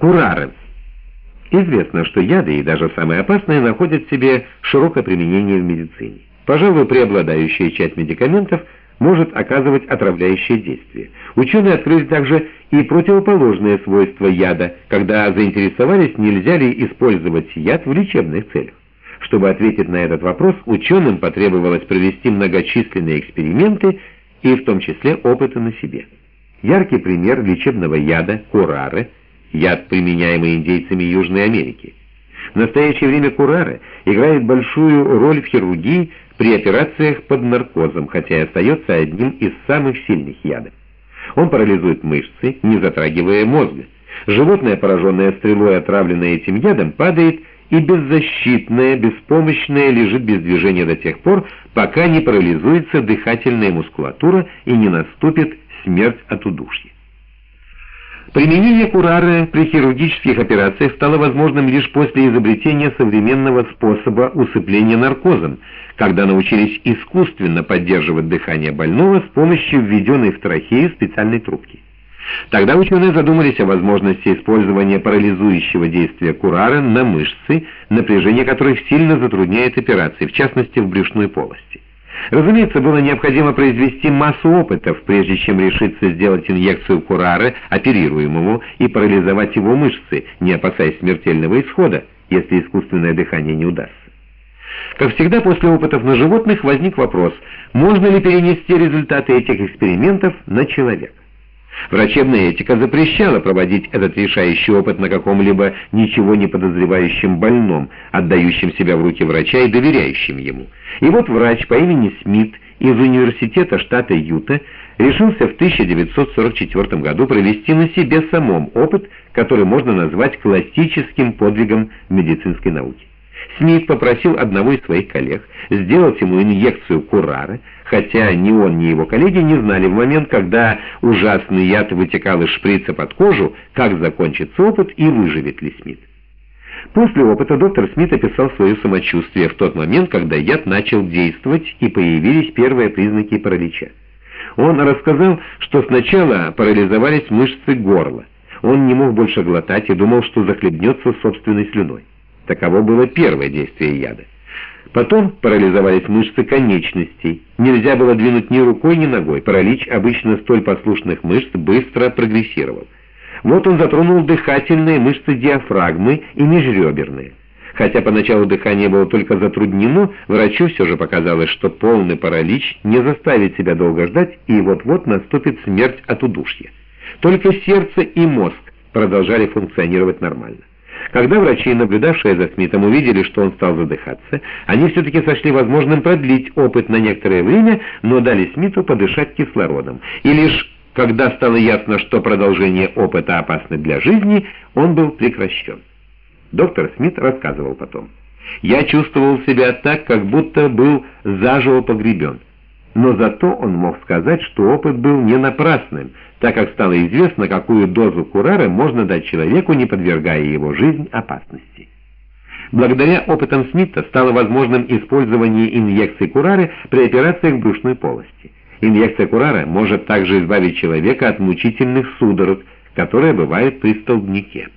Курары. Известно, что яды и даже самые опасные находят в себе широкое применение в медицине. Пожалуй, преобладающая часть медикаментов может оказывать отравляющее действие. Ученые открыли также и противоположные свойства яда, когда заинтересовались, нельзя ли использовать яд в лечебных целях. Чтобы ответить на этот вопрос, ученым потребовалось провести многочисленные эксперименты и в том числе опыты на себе. Яркий пример лечебного яда – курары – яд, применяемый индейцами Южной Америки. В настоящее время курары играет большую роль в хирургии при операциях под наркозом, хотя и остается одним из самых сильных ядов. Он парализует мышцы, не затрагивая мозга. Животное, пораженное стрелой, отравленное этим ядом, падает и беззащитное, беспомощное лежит без движения до тех пор, пока не парализуется дыхательная мускулатура и не наступит смерть от удушья. Применение курары при хирургических операциях стало возможным лишь после изобретения современного способа усыпления наркозом, когда научились искусственно поддерживать дыхание больного с помощью введенной в трахею специальной трубки. Тогда ученые задумались о возможности использования парализующего действия курары на мышцы, напряжение которых сильно затрудняет операции, в частности в брюшной полости. Разумеется, было необходимо произвести массу опытов, прежде чем решиться сделать инъекцию курары оперируемому и парализовать его мышцы, не опасаясь смертельного исхода, если искусственное дыхание не удастся. Как всегда, после опытов на животных возник вопрос, можно ли перенести результаты этих экспериментов на человека. Врачебная этика запрещала проводить этот решающий опыт на каком-либо ничего не подозревающем больном, отдающем себя в руки врача и доверяющем ему. И вот врач по имени Смит из университета штата Юта решился в 1944 году провести на себе самом опыт, который можно назвать классическим подвигом медицинской науки. Смит попросил одного из своих коллег сделать ему инъекцию курары, хотя ни он, ни его коллеги не знали в момент, когда ужасный яд вытекал из шприца под кожу, как закончится опыт и выживет ли Смит. После опыта доктор Смит описал свое самочувствие в тот момент, когда яд начал действовать и появились первые признаки паралича. Он рассказал, что сначала парализовались мышцы горла. Он не мог больше глотать и думал, что захлебнется собственной слюной. Таково было первое действие яда. Потом парализовались мышцы конечностей. Нельзя было двинуть ни рукой, ни ногой. Паралич обычно столь послушных мышц быстро прогрессировал. Вот он затронул дыхательные мышцы диафрагмы и межреберные. Хотя поначалу дыхание было только затруднено, врачу все же показалось, что полный паралич не заставит себя долго ждать, и вот-вот наступит смерть от удушья. Только сердце и мозг продолжали функционировать нормально. Когда врачи, наблюдавшие за Смитом, увидели, что он стал задыхаться, они все-таки сочли возможным продлить опыт на некоторое время, но дали Смиту подышать кислородом. И лишь когда стало ясно, что продолжение опыта опасно для жизни, он был прекращен. Доктор Смит рассказывал потом. «Я чувствовал себя так, как будто был заживо погребен» но зато он мог сказать, что опыт был не напрасным, так как стало известно, какую дозу курары можно дать человеку, не подвергая его жизнь опасности. Благодаря опытам Смита стало возможным использование инъекций курары при операциях брюшной полости. Инъекция курары может также избавить человека от мучительных судорог, которые бывают при столбнике.